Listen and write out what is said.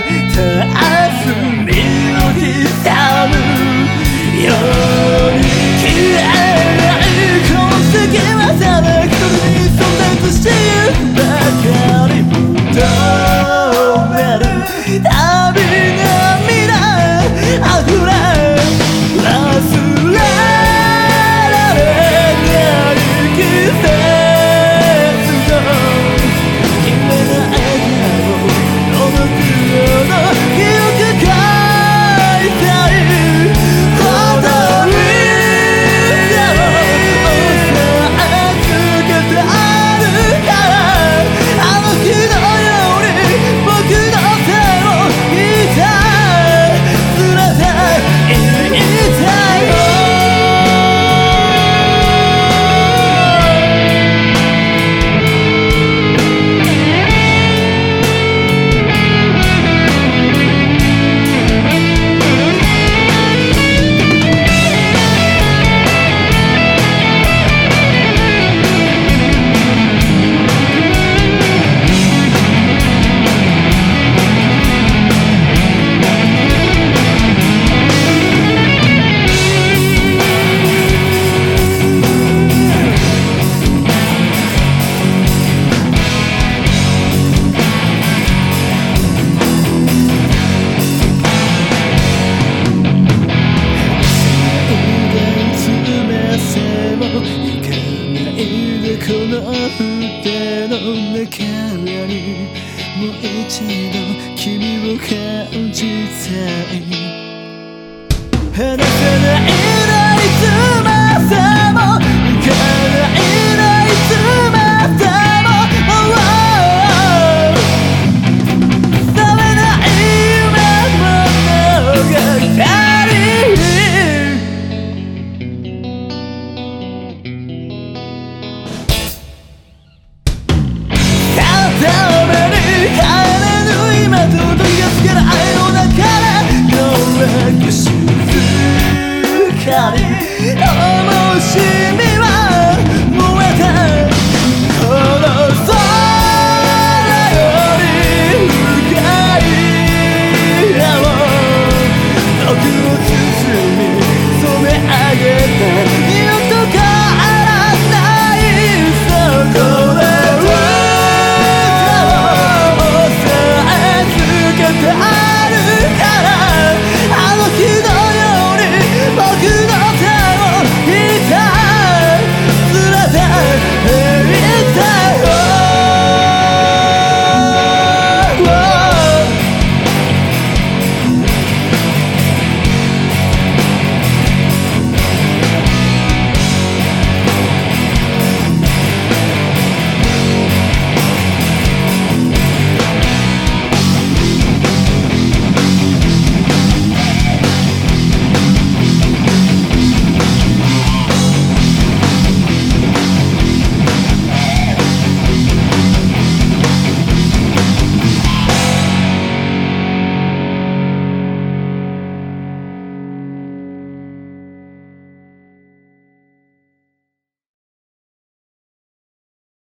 疼爱。いるこの腕の中よりもう一度君を感じたい。